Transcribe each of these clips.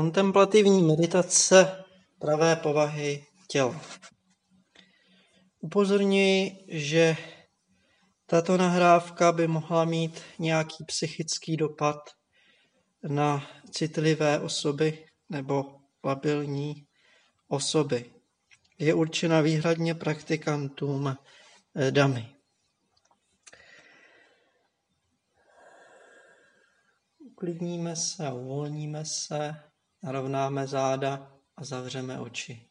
Kontemplativní meditace pravé povahy těla. Upozorňuji, že tato nahrávka by mohla mít nějaký psychický dopad na citlivé osoby nebo labilní osoby. Je určena výhradně praktikantům eh, damy. Uklidníme se, uvolníme se Narovnáme záda a zavřeme oči.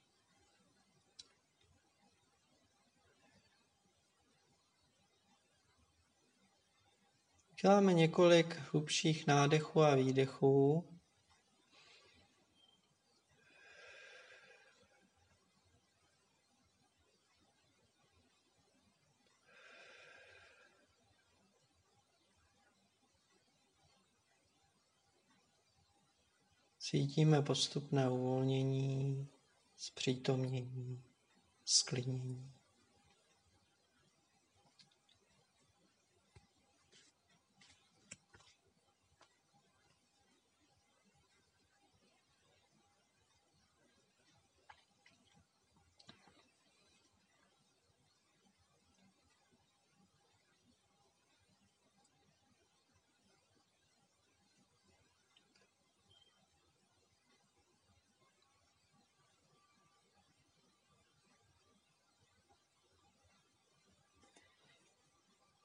Uděláme několik hlubších nádechů a výdechů. Cítíme postupné uvolnění, zpřítomnění, sklidnění.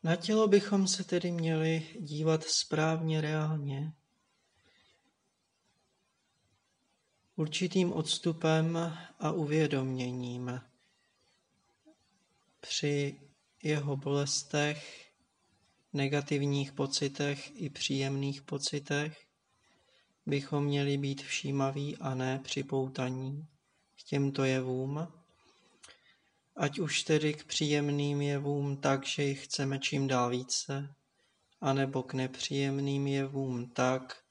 Na tělo bychom se tedy měli dívat správně reálně, určitým odstupem a uvědoměním. Při jeho bolestech, negativních pocitech i příjemných pocitech bychom měli být všímaví a ne připoutaní k těmto jevům ať už tedy k příjemným jevům tak, že jich chceme čím dál více, anebo k nepříjemným jevům tak,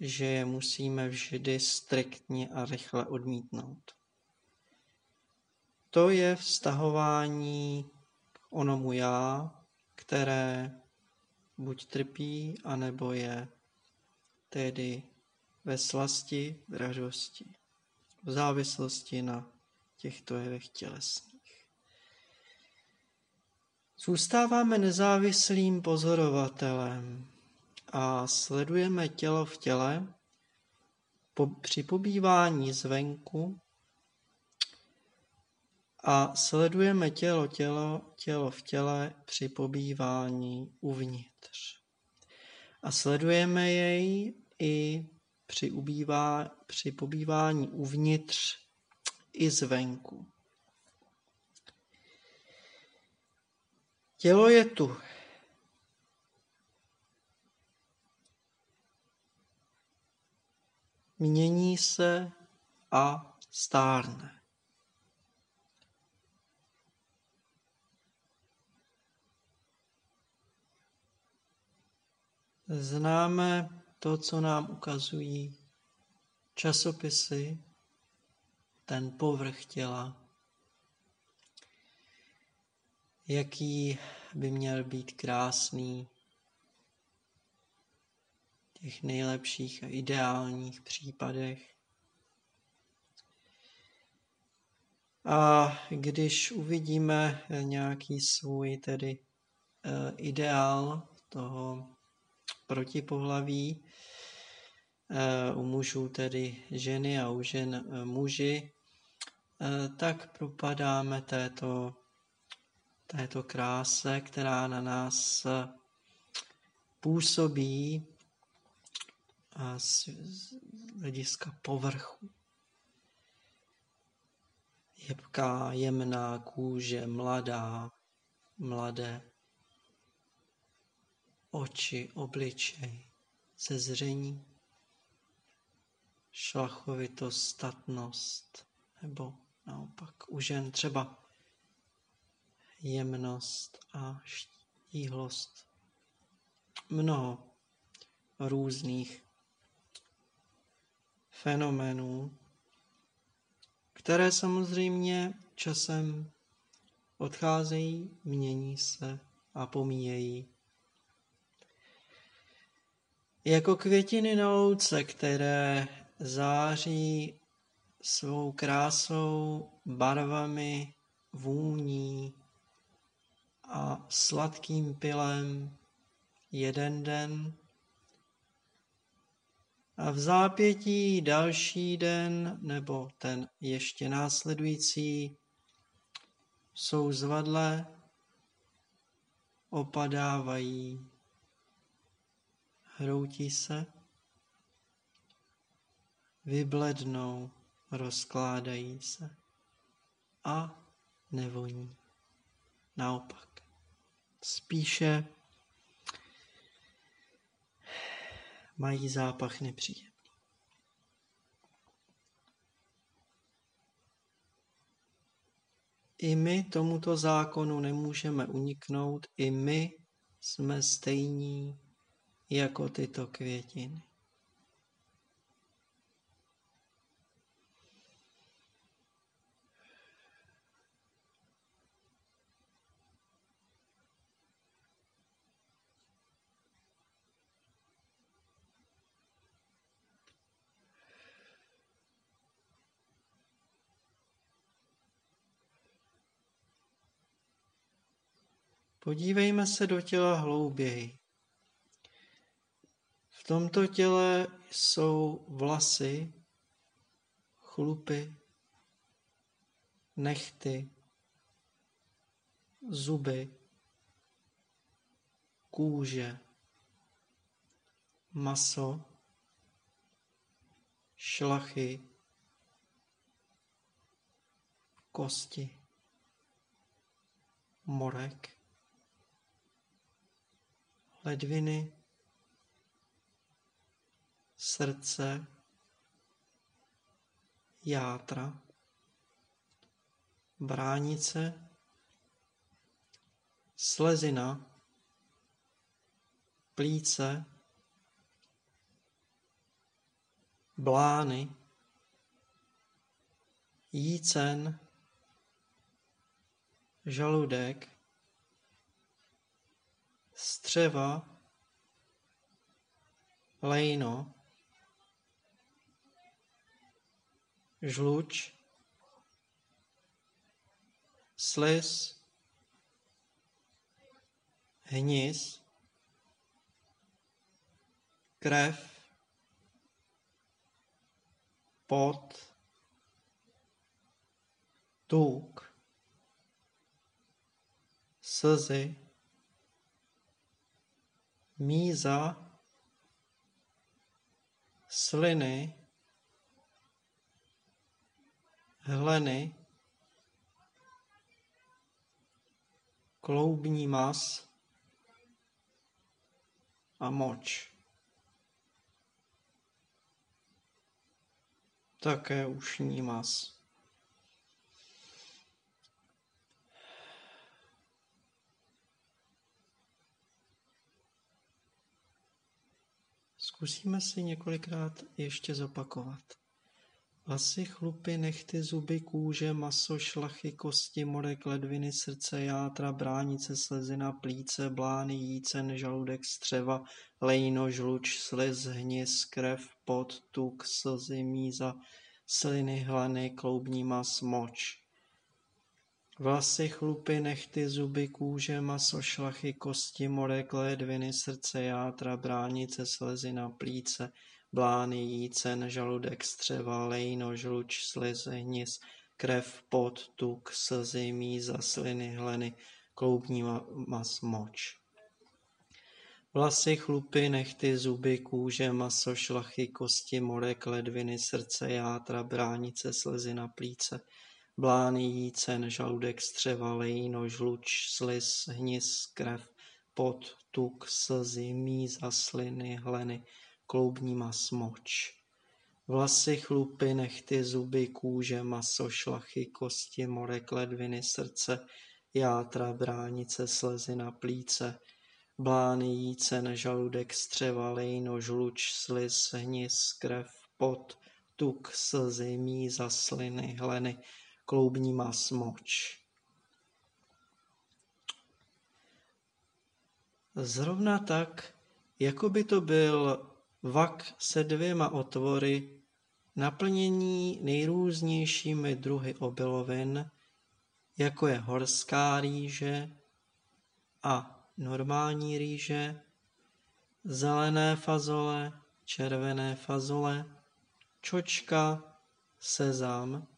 že je musíme vždy striktně a rychle odmítnout. To je vztahování k onomu já, které buď trpí, anebo je tedy ve slasti, dražosti, v závislosti na těchto jevech tělesných. Zůstáváme nezávislým pozorovatelem a sledujeme tělo v těle po, při pobývání zvenku a sledujeme tělo, tělo, tělo v těle při pobývání uvnitř. A sledujeme jej i při, ubývá, při pobývání uvnitř i zvenku. Tělo je tu. Mění se a stárne. Známe to, co nám ukazují časopisy, ten povrch těla, jaký by měl být krásný v těch nejlepších a ideálních případech. A když uvidíme nějaký svůj tedy eh, ideál toho protipohlaví, eh, u mužů tedy ženy a u žen eh, muži, tak propadáme této této kráse, která na nás působí z hlediska povrchu. Jebká, jemná kůže, mladá, mladé oči, obličej, sezření, šlachovitost, statnost, nebo naopak u žen třeba jemnost a štíhlost. Mnoho různých fenoménů, které samozřejmě časem odcházejí, mění se a pomíjejí. Jako květiny na louce, které září svou krásou, barvami, vůní a sladkým pilem jeden den a v zápětí další den nebo ten ještě následující jsou zvadle, opadávají, hroutí se, vyblednou, rozkládají se a nevoní. Naopak, spíše mají zápach nepříjemný. I my tomuto zákonu nemůžeme uniknout, i my jsme stejní jako tyto květiny. Podívejme se do těla hlouběji. V tomto těle jsou vlasy, chlupy, nechty, zuby, kůže, maso, šlachy, kosti, morek, ledviny, srdce, játra, bránice, slezina, plíce, blány, jícen, žaludek, střeva, lejno, žluč, sliz, hnis, krev, pot, tuk, slzy, míza, sliny, hleny, kloubní mas a moč. Také ušní mas. Zkusíme si několikrát ještě zopakovat. Vlasy, chlupy, nechty, zuby, kůže, maso, šlachy, kosti, morek, ledviny, srdce, játra, bránice, slezina, plíce, blány, jícen, žaludek, střeva, lejno, žluč, slez, hnis, krev, pot, tuk, slzy, míza, sliny, hleny, kloubní mas, moč. Vlasy, chlupy, nechty, zuby, kůže, maso, šlachy, kosti, morek, ledviny, srdce, játra, bránice, slezina, plíce, blány, jícen, žaludek, střeva, lejno, žluč, sliz, hnis, krev, pot, tuk, slzy, míza, sliny, hleny, kloubní mas, moč. Vlasy, chlupy, nechty, zuby, kůže, maso, šlachy, kosti, morek, ledviny, srdce, játra, bránice, slezina, plíce, blány, jícen, žaludek, střeva, lejno, žluč, sliz, hnis, krev, pot, tuk, slzy, míza, sliny, hleny, kloubní mas, moč. Vlasy, chlupy, nechty, zuby, kůže, maso, šlachy, kosti, morek, ledviny, srdce, játra, bránice, slezina, plíce, blány, jícen, žaludek, střeva, lejno, žluč, sliz, hnis, krev, pot, tuk, slzy, míza, sliny, hleny, kloubní mas, moč. Zrovna tak, jako by to byl vak se dvěma otvory naplnění nejrůznějšími druhy obilovin, jako je horská rýže a normální rýže, zelené fazole, červené fazole, čočka, sezam.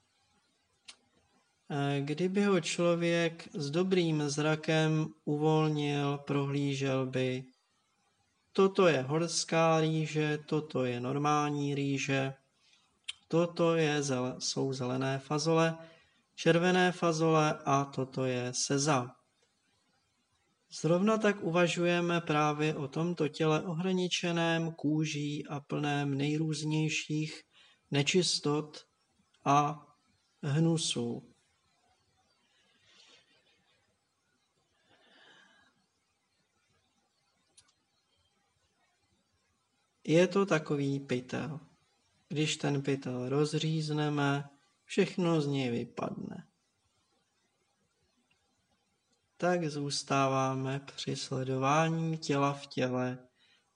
Kdyby ho člověk s dobrým zrakem uvolnil, prohlížel by, toto je horská rýže, toto je normální rýže, toto je, jsou zelené fazole, červené fazole a toto je seza. Zrovna tak uvažujeme právě o tomto těle ohraničeném kůží a plném nejrůznějších nečistot a hnusů. Je to takový pytel. Když ten pytel rozřízneme, všechno z něj vypadne. Tak zůstáváme při sledování těla v těle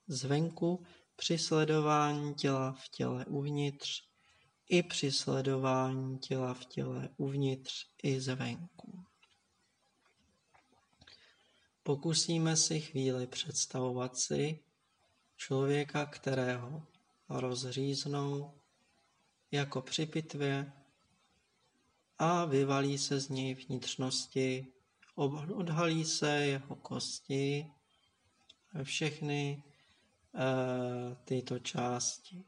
zvenku, při sledování těla v těle uvnitř i při sledování těla v těle uvnitř i zvenku. Pokusíme si chvíli představovat si člověka, kterého rozříznou jako při pitvě a vyvalí se z něj vnitřnosti, odhalí se jeho kosti, všechny e, tyto části.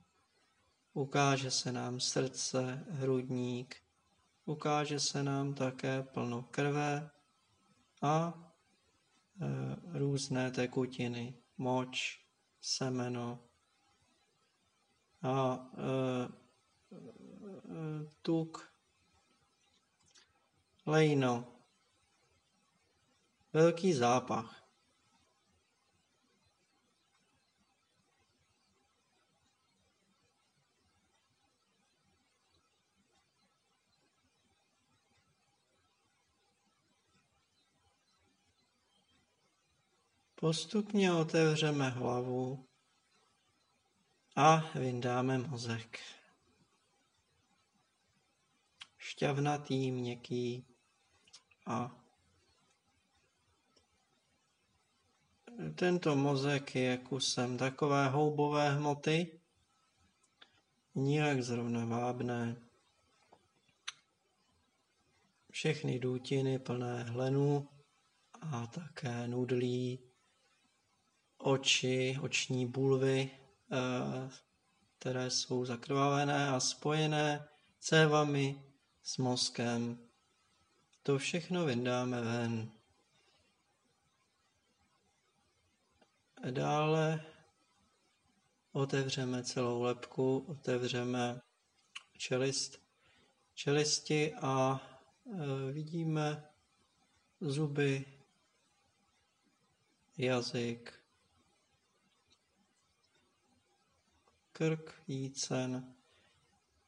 Ukáže se nám srdce, hrudník, ukáže se nám také plno krve a e, různé tekutiny, moč, semeno. A e, e, tuk, lejno, velký zápach. Postupně otevřeme hlavu a vyndáme mozek. Šťavnatý, měkký a tento mozek je kusem takové houbové hmoty, nijak zrovna vábné. Všechny důtiny plné hlenů a také nudlí oči, oční bulvy, eh, které jsou zakrvavené a spojené cévami s mozkem. To všechno vyndáme ven. Dále otevřeme celou lepku, otevřeme čelist, čelisti a e, vidíme zuby, jazyk, krk, jícen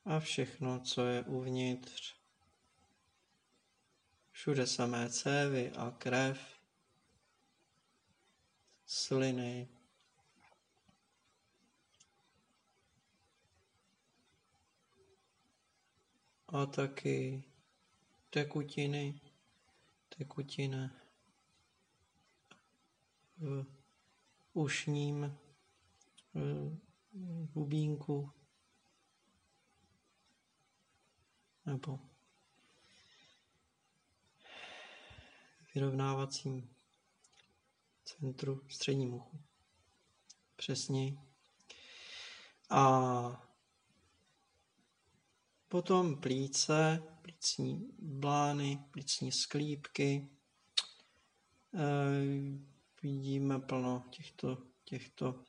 a všechno, co je uvnitř. Všude samé cévy a krev, sliny, a taky tekutiny, tekutiny v ušním bubínku nebo vyrovnávacím centru středním uchu. Přesně. A potom plíce, plícní blány, plícní sklípky. E, vidíme plno těchto, těchto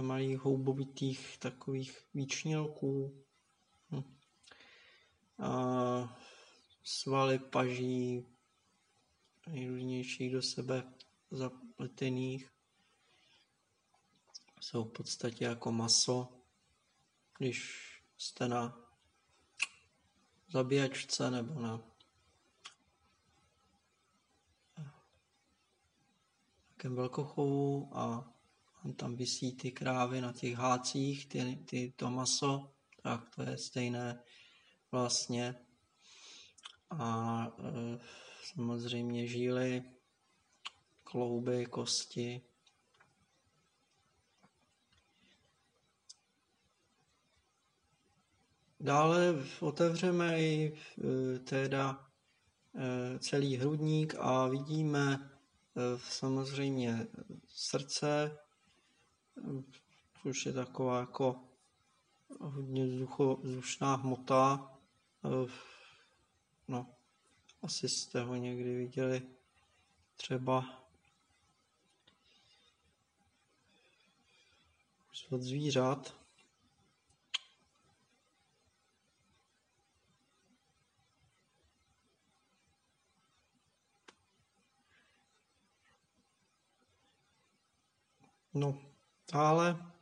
malých houbovitých takových výčnělků. Hm. A svaly paží, nejrůznějších do sebe zapletených. Jsou v podstatě jako maso, když jste na zabíjačce nebo na takém velkochovu a tam visí ty krávy na těch hácích, ty, ty, to maso tak to je stejné vlastně. A e, samozřejmě žíly, klouby, kosti. Dále otevřeme i e, teda e, celý hrudník a vidíme e, samozřejmě srdce, což je taková jako hodně vzdušná hmota. No, asi jste ho někdy viděli třeba od zvířat. No, ale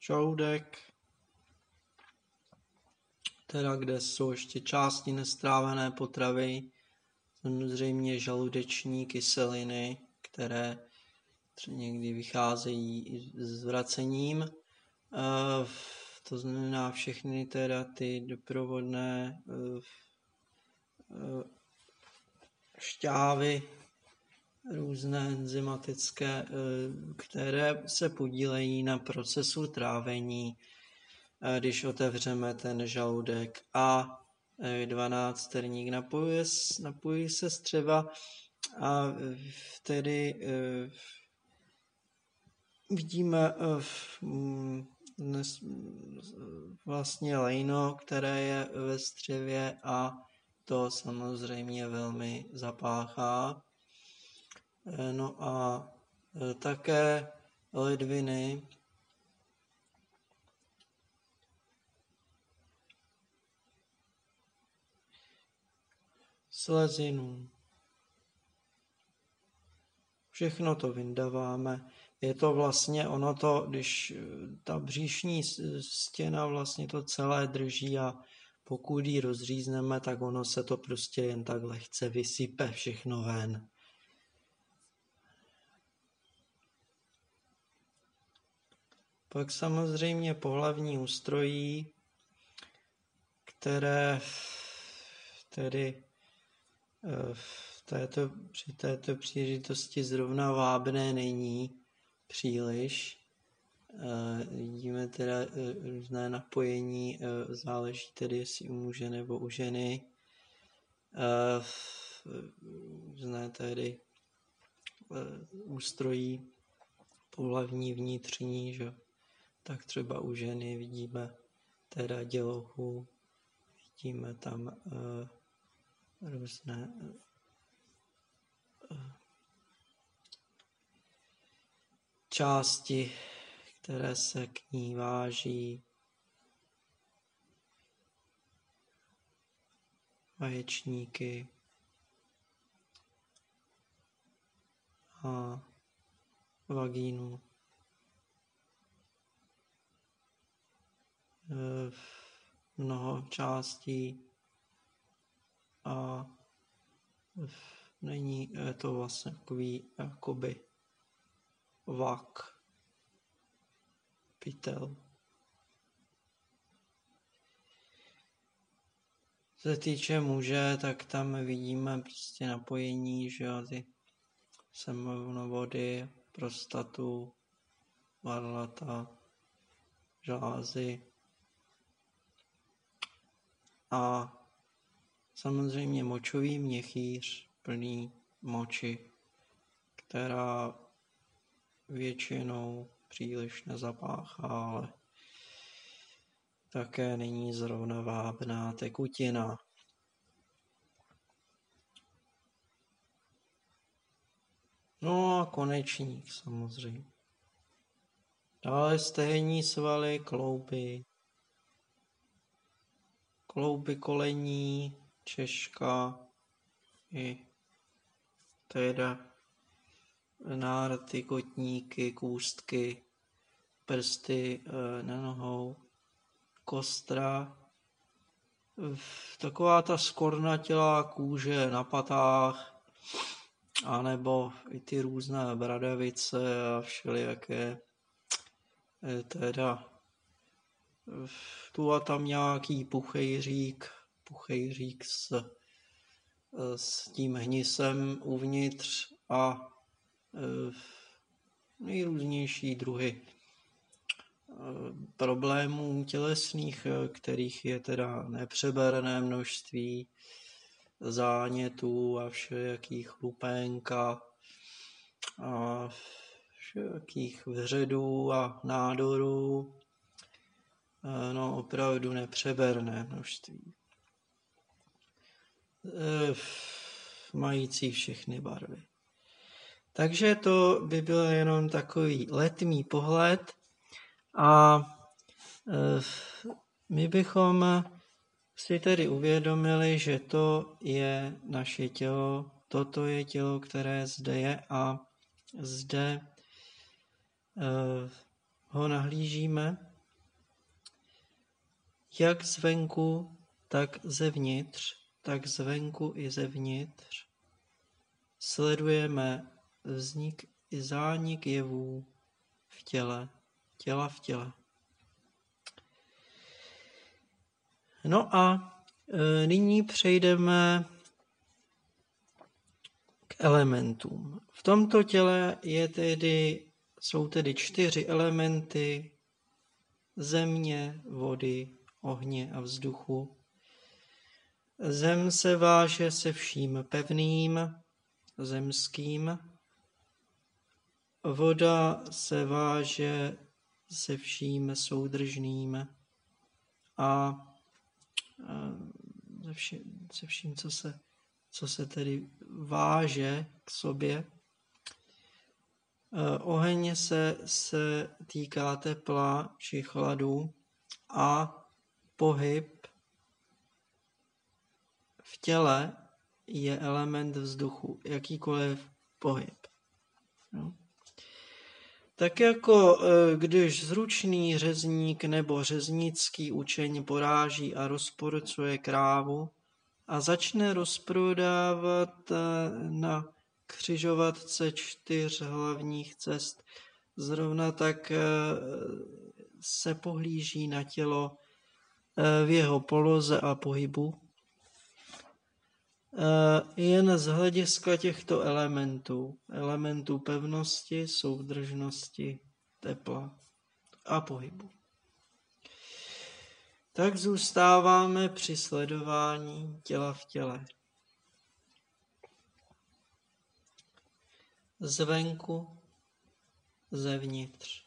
žaludek, teda kde jsou ještě části nestrávené potravy, samozřejmě žaludeční kyseliny, které někdy vycházejí s vracením. Eh, to znamená všechny teda ty doprovodné eh, eh, šťávy, různé enzymatické, které se podílejí na procesu trávení, když otevřeme ten žaludek. A 12 terník napojuje, napojuje se střeva a tedy vidíme dnes vlastně lejno, které je ve střevě a to samozřejmě velmi zapáchá. Eh, no a eh, také ledviny, slezinu. Všechno to vyndáváme. Je to vlastně ono to, když eh, ta bříšní stěna vlastně to celé drží a pokud ji rozřízneme, tak ono se to prostě jen tak lehce vysype všechno ven. Pak samozřejmě pohlavní ústrojí, které tedy eh, v této, při této příležitosti zrovna vábné není příliš. Eh, vidíme teda eh, různé napojení, záleží tedy jestli u muže nebo u ženy. Různé tedy ústrojí pohlavní vnitřní, že tak třeba u ženy vidíme teda dělohu, vidíme tam uh, různé uh, části, které se k ní váží. Vaječníky a vagínu. Mnoho částí a není to vlastně takový jakoby vak, pytel. Co se týče muže, tak tam vidíme prostě napojení, že jo, ty semovody, prostatu, varlata, žlázy, a samozřejmě močový měchýř plný moči, která většinou příliš nezapáchá, ale také není zrovna vábná tekutina. No a konečník samozřejmě. Dále stehení svaly, klouby, klouby kolení, češka i teda nárty, kotníky, kůstky, prsty e, na nohou, kostra, taková ta skornatělá kůže na patách, anebo i ty různé bradavice a všelijaké eh, teda tu a tam nějaký puchejřík, puchejřík s, s tím hnisem uvnitř a nejrůznější druhy problémů tělesných, kterých je teda nepřeberné množství, zánětů a všelijakých lupenka a všelijakých vředů a nádorů. No opravdu nepřeberné množství. Mající všechny barvy. Takže to by byl jenom takový letmý pohled a e, my bychom si tedy uvědomili, že to je naše tělo, toto je tělo, které zde je a zde e, ho nahlížíme jak zvenku, tak zevnitř, tak zvenku i zevnitř. Sledujeme vznik i zánik jevů v těle těla v těle. No a e, nyní přejdeme k elementům. V tomto těle je tedy, jsou tedy čtyři elementy země, vody, ohně a vzduchu. Zem se váže se vším pevným, zemským. Voda se váže se vším soudržným a se vším, se vším co, se, co se tedy váže k sobě. Oheň se, se týká tepla či chladu a pohyb v těle je element vzduchu, jakýkoliv pohyb. No. Tak jako e, když zručný řezník nebo řeznický učeň poráží a rozporcuje krávu a začne rozprodávat e, na křižovatce čtyř hlavních cest, zrovna tak e, se pohlíží na tělo v jeho poloze a pohybu. Eh, jen z hlediska těchto elementů, elementů pevnosti, soudržnosti, tepla a pohybu. Tak zůstáváme při sledování těla v těle. Zvenku, zevnitř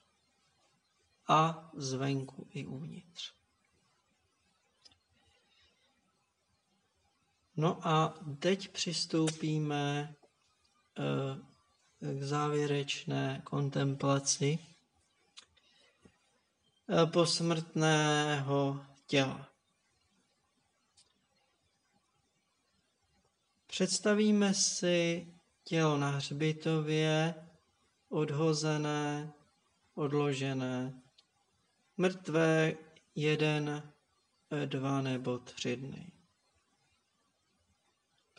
a zvenku i uvnitř. No a teď přistoupíme eh, k závěrečné kontemplaci eh, posmrtného těla. Představíme si tělo na hřbitově, odhozené, odložené, mrtvé jeden, eh, dva nebo tři dny.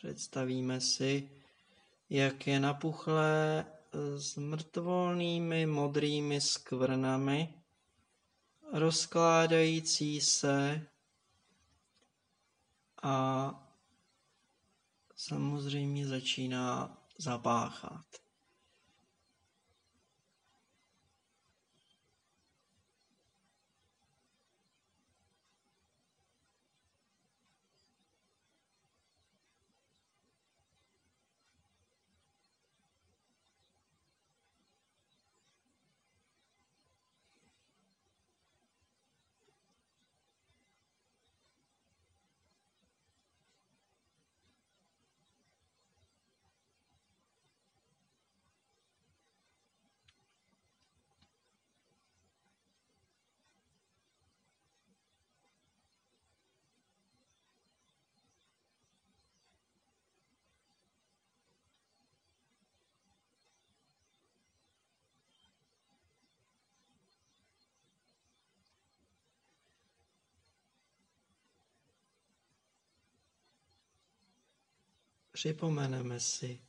Představíme si, jak je napuchlé s mrtvolnými modrými skvrnami, rozkládající se a samozřejmě začíná zapáchat. Připomeneme si,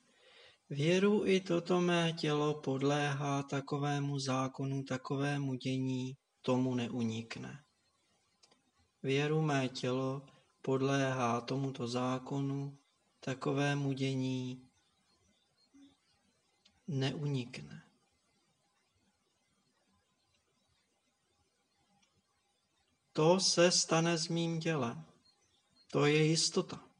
Věru i toto mé tělo podléhá takovému zákonu, takovému dění, tomu neunikne. Věru mé tělo podléhá tomuto zákonu, takovému dění neunikne. To se stane s mým tělem. To je jistota.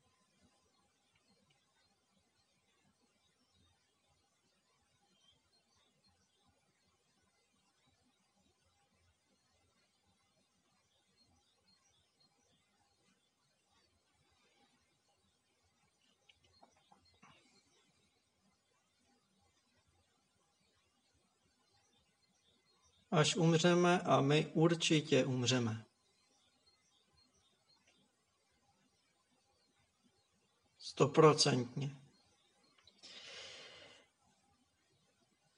Až umřeme a my určitě umřeme. Stoprocentně.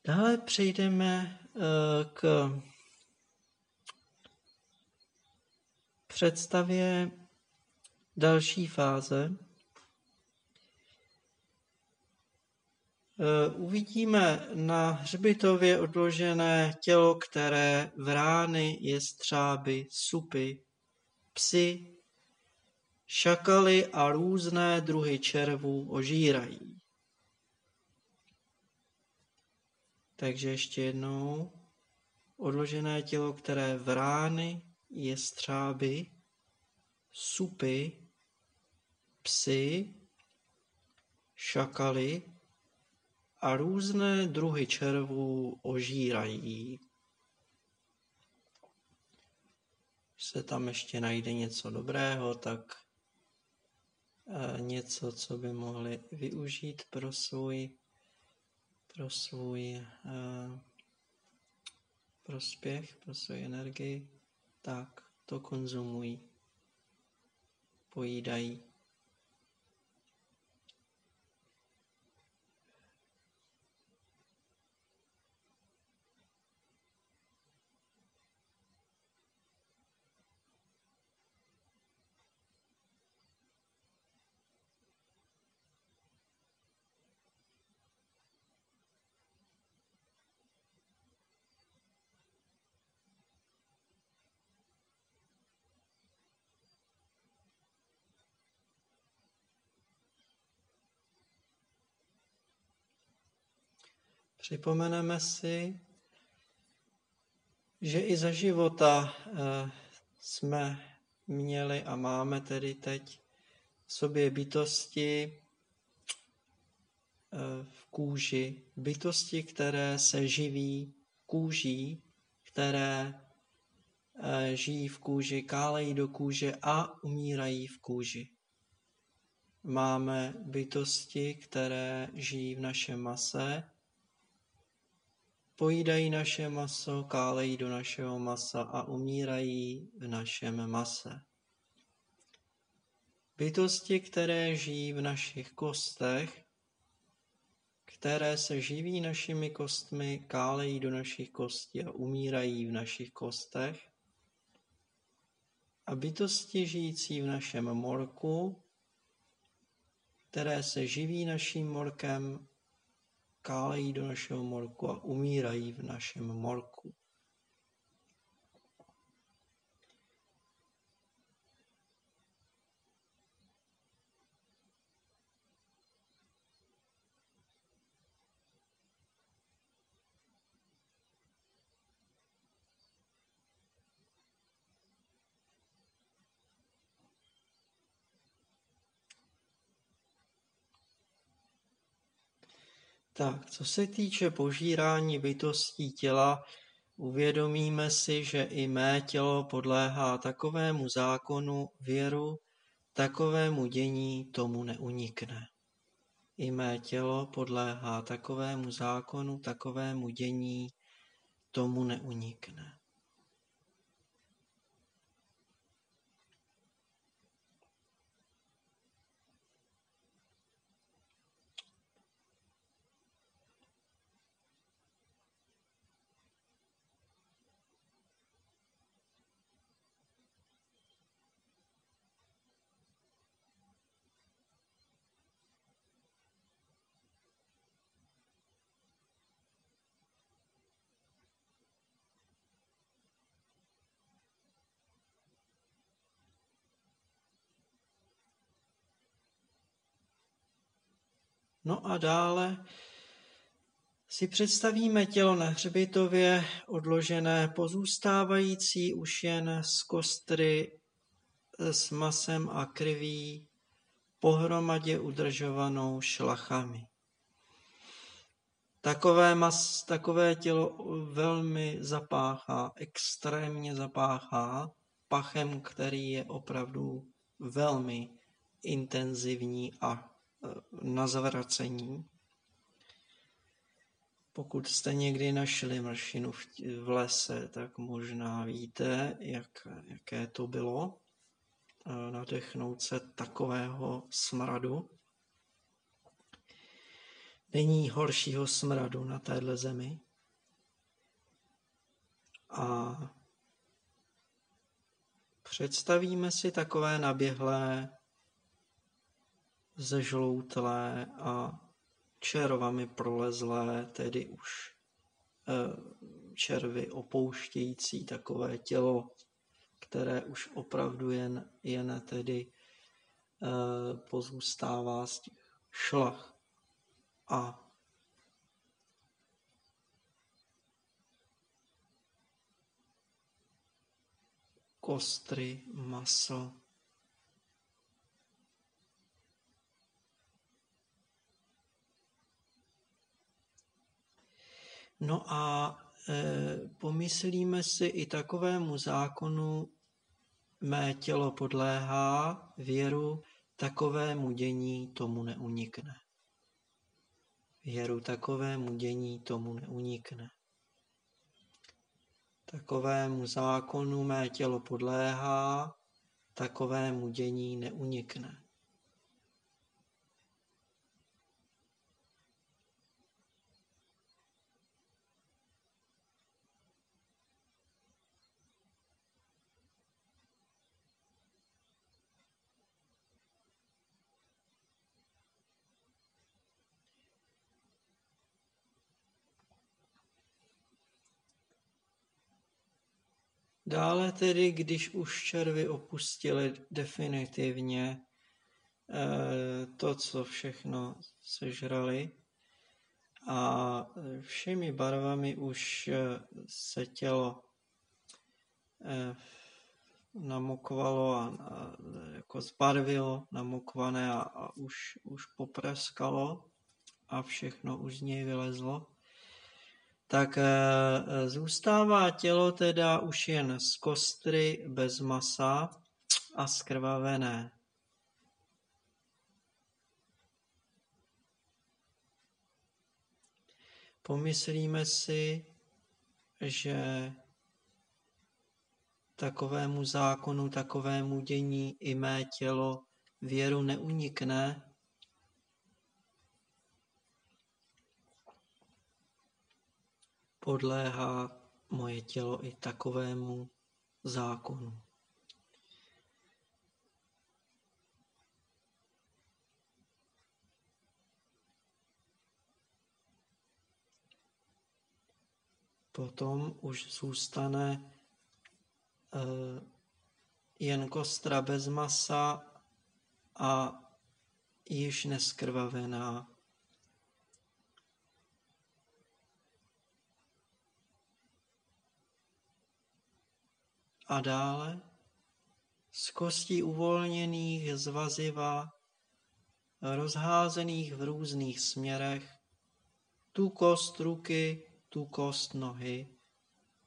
Dále přejdeme eh, k představě další fáze. Uvidíme na hřbitově odložené tělo, které vrány, jestřáby, supy, psy, šakaly a různé druhy červů ožírají. Takže ještě jednou. Odložené tělo, které vrány, jestřáby, supy, psy, šakaly a různé druhy červů ožírají. Když se tam ještě najde něco dobrého, tak eh, něco, co by mohli využít pro svůj, pro svůj eh, prospěch, pro svou energii, tak to konzumují, pojídají. Připomeneme si, že i za života eh, jsme měli a máme tedy teď v sobě bytosti eh, v kůži, bytosti, které se živí kůží, které eh, žijí v kůži, kálejí do kůže a umírají v kůži. Máme bytosti, které žijí v našem mase, Pojídají naše maso, kálejí do našeho masa a umírají v našem mase. Bytosti, které žijí v našich kostech, které se živí našimi kostmi, kálejí do našich kostí a umírají v našich kostech. A bytosti žijící v našem morku, které se živí naším morkem, kálejí do našeho morku a umírají v našem morku. Tak, co se týče požírání bytostí těla, uvědomíme si, že i mé tělo podléhá takovému zákonu věru, takovému dění tomu neunikne. I mé tělo podléhá takovému zákonu, takovému dění tomu neunikne. No a dále si představíme tělo na hřbitově odložené pozůstávající už jen z kostry s masem a krví, pohromadě udržovanou šlachami. Takové, mas, takové tělo velmi zapáchá, extrémně zapáchá, pachem, který je opravdu velmi intenzivní a na zavracení. Pokud jste někdy našli mršinu v, v lese, tak možná víte, jak, jaké to bylo e, nadechnout se takového smradu. Není horšího smradu na téhle zemi. A představíme si takové naběhlé, zežloutlé a červami prolezlé, tedy už eh, červy opouštějící takové tělo, které už opravdu jen, jen tedy eh, pozůstává z těch šlach a kostry, maso. No a e, pomyslíme si i takovému zákonu, mé tělo podléhá, věru takovému dění tomu neunikne. Věru takovému dění tomu neunikne. Takovému zákonu mé tělo podléhá, takovému dění neunikne. Dále tedy, když už červy opustili definitivně eh, to, co všechno sežrali a všemi barvami už eh, se tělo eh, namokovalo a, a jako zbarvilo, namokvané a, a už, už popreskalo a všechno už z něj vylezlo tak eh, zůstává tělo teda už jen z kostry bez masa a skrvavené. Pomyslíme si, že takovému zákonu, takovému dění i mé tělo věru neunikne, podléhá moje tělo i takovému zákonu. Potom už zůstane uh, jen kostra bez masa a již neskrvavená a dále z kostí uvolněných z vaziva, rozházených v různých směrech, tu kost ruky, tu kost nohy,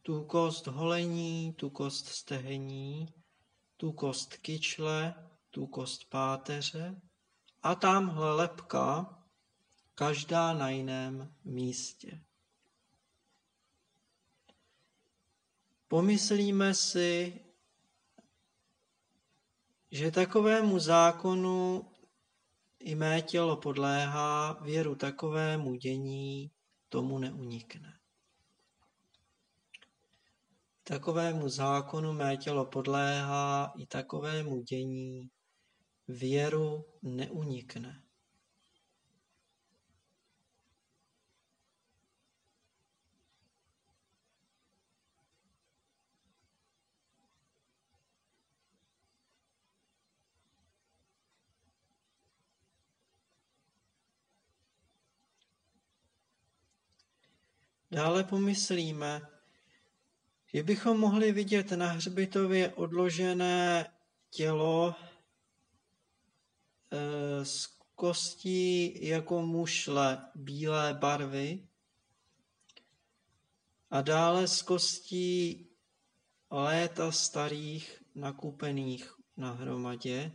tu kost holení, tu kost stehení, tu kost kyčle, tu kost páteře a tamhle lepka, každá na jiném místě. Pomyslíme si, že takovému zákonu i mé tělo podléhá, věru takovému dění tomu neunikne. Takovému zákonu mé tělo podléhá i takovému dění věru neunikne. Dále pomyslíme, že bychom mohli vidět na hřbitově odložené tělo e, z kostí jako mušle bílé barvy a dále z kostí léta starých nakupených na hromadě.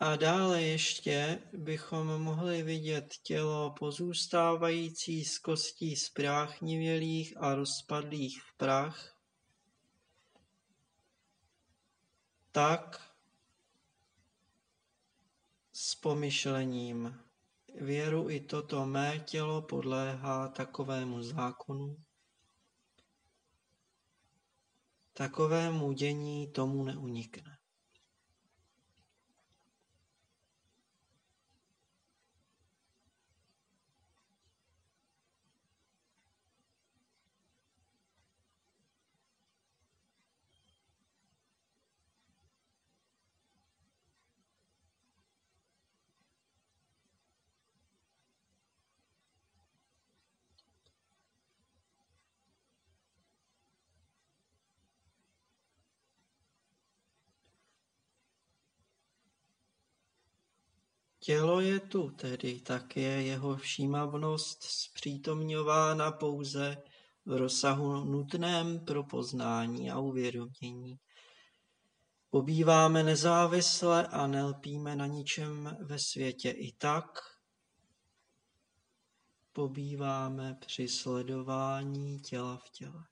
A dále ještě bychom mohli vidět tělo pozůstávající z kostí spráchnivělých a rozpadlých v prach, tak s pomyšlením. Věru i toto mé tělo podléhá takovému zákonu, takovému dění tomu neunikne. Tělo je tu tedy tak je jeho všímavnost zpřítomňována pouze v rozsahu nutném pro poznání a uvědomění. Pobýváme nezávisle a nelpíme na ničem ve světě i tak, pobýváme při sledování těla v těle.